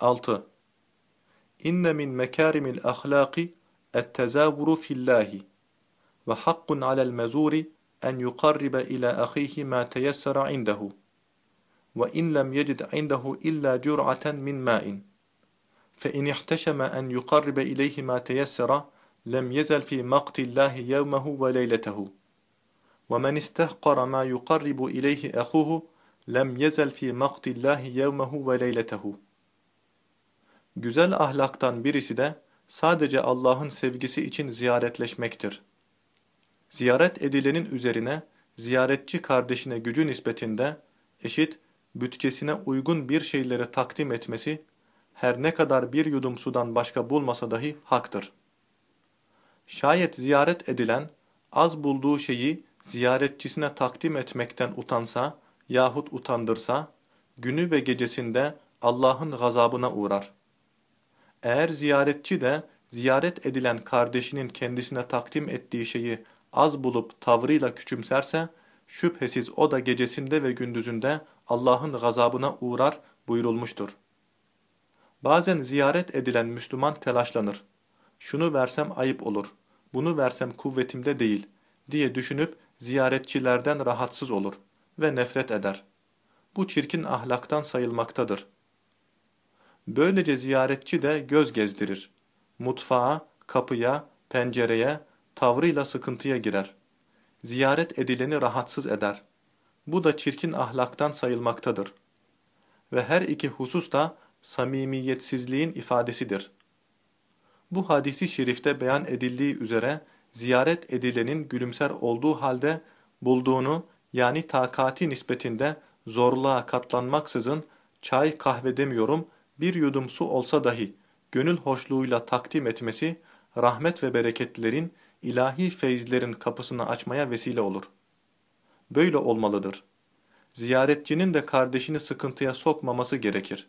6. İnne min mekarimil ahlaki ettezavuru fillahi ve hakkun alel mezuri en yuqarribe ila ahihi ma teyessera indehu ve in lem yecid indehu illa cür'aten min ma'in فإن احتشم أن يقرب إليه ما تيسر لم يزل في مقت الله يومه وليلته ومن استحقر ما يقرب إليه أخوه لم يزل في مقت الله يومه وليلته Güzel ahlaktan birisi de sadece Allah'ın sevgisi için ziyaretleşmektir. Ziyaret edilenin üzerine ziyaretçi kardeşine gücü nispetinde eşit, bütçesine uygun bir şeyleri takdim etmesi her ne kadar bir yudum sudan başka bulmasa dahi haktır. Şayet ziyaret edilen az bulduğu şeyi ziyaretçisine takdim etmekten utansa yahut utandırsa, günü ve gecesinde Allah'ın gazabına uğrar. Eğer ziyaretçi de ziyaret edilen kardeşinin kendisine takdim ettiği şeyi az bulup tavrıyla küçümserse, şüphesiz o da gecesinde ve gündüzünde Allah'ın gazabına uğrar buyurulmuştur. Bazen ziyaret edilen Müslüman telaşlanır. Şunu versem ayıp olur, bunu versem kuvvetimde değil diye düşünüp ziyaretçilerden rahatsız olur ve nefret eder. Bu çirkin ahlaktan sayılmaktadır. Böylece ziyaretçi de göz gezdirir. Mutfağa, kapıya, pencereye, tavrıyla sıkıntıya girer. Ziyaret edileni rahatsız eder. Bu da çirkin ahlaktan sayılmaktadır. Ve her iki husus da samimiyetsizliğin ifadesidir. Bu hadisi şerifte beyan edildiği üzere ziyaret edilenin gülümser olduğu halde bulduğunu yani takati nispetinde zorluğa katlanmaksızın çay kahve demiyorum bir yudum su olsa dahi gönül hoşluğuyla takdim etmesi rahmet ve bereketlerin ilahi feyizlerin kapısını açmaya vesile olur. Böyle olmalıdır. Ziyaretçinin de kardeşini sıkıntıya sokmaması gerekir.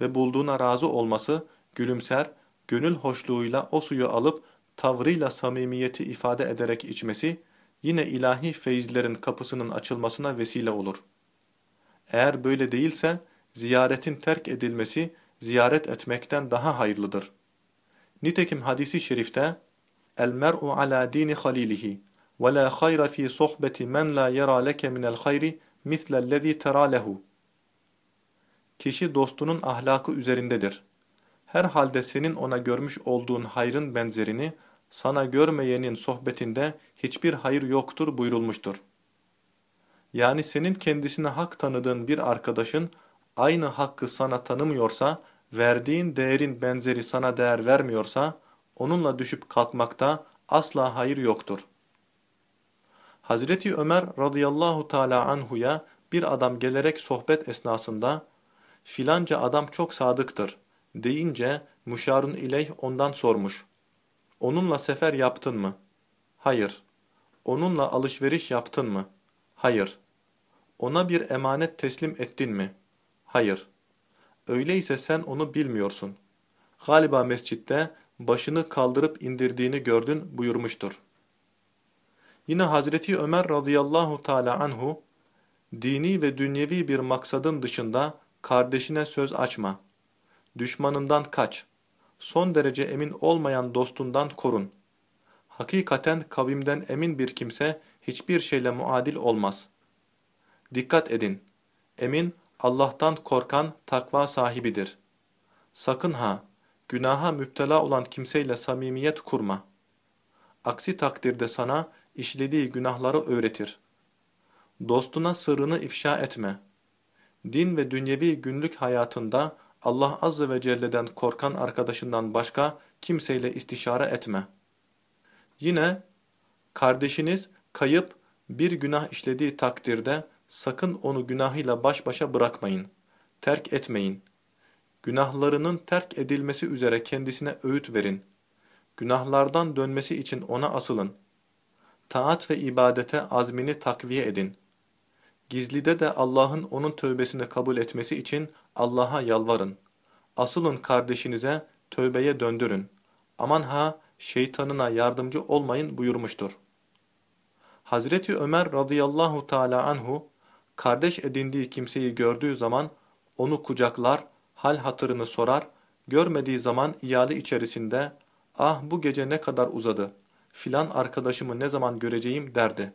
Ve bulduğuna razı olması, gülümser, gönül hoşluğuyla o suyu alıp tavrıyla samimiyeti ifade ederek içmesi, yine ilahi feyizlerin kapısının açılmasına vesile olur. Eğer böyle değilse, ziyaretin terk edilmesi, ziyaret etmekten daha hayırlıdır. Nitekim hadisi şerifte, El-mer'u ala dini halilihi ve la hayra fi sohbeti men la yara leke minel hayri mislellezî terâ lehu. Kişi dostunun ahlakı üzerindedir. Herhalde senin ona görmüş olduğun hayrın benzerini sana görmeyenin sohbetinde hiçbir hayır yoktur buyurulmuştur. Yani senin kendisine hak tanıdığın bir arkadaşın aynı hakkı sana tanımıyorsa, verdiğin değerin benzeri sana değer vermiyorsa, onunla düşüp kalkmakta asla hayır yoktur. Hazreti Ömer radıyallahu teala anhuya bir adam gelerek sohbet esnasında filanca adam çok sadıktır deyince müşarun ileyh ondan sormuş. Onunla sefer yaptın mı? Hayır. Onunla alışveriş yaptın mı? Hayır. Ona bir emanet teslim ettin mi? Hayır. Öyleyse sen onu bilmiyorsun. Galiba mescitte başını kaldırıp indirdiğini gördün buyurmuştur. Yine Hazreti Ömer radıyallahu teala anhu, dini ve dünyevi bir maksadın dışında kardeşine söz açma. Düşmanından kaç. Son derece emin olmayan dostundan korun. Hakikaten kavimden emin bir kimse hiçbir şeyle muadil olmaz. Dikkat edin. Emin, Allah'tan korkan takva sahibidir. Sakın ha, günaha müptela olan kimseyle samimiyet kurma. Aksi takdirde sana işlediği günahları öğretir. Dostuna sırrını ifşa etme. Din ve dünyevi günlük hayatında Allah Azze ve Celle'den korkan arkadaşından başka kimseyle istişare etme. Yine kardeşiniz kayıp bir günah işlediği takdirde sakın onu günahıyla baş başa bırakmayın. Terk etmeyin. Günahlarının terk edilmesi üzere kendisine öğüt verin. Günahlardan dönmesi için ona asılın. Taat ve ibadete azmini takviye edin. Gizlide de Allah'ın onun tövbesini kabul etmesi için Allah'a yalvarın. Asılın kardeşinize tövbeye döndürün. Aman ha şeytanına yardımcı olmayın buyurmuştur. Hazreti Ömer radıyallahu teala anhu kardeş edindiği kimseyi gördüğü zaman onu kucaklar, hal hatırını sorar, görmediği zaman iyali içerisinde ah bu gece ne kadar uzadı, filan arkadaşımı ne zaman göreceğim derdi.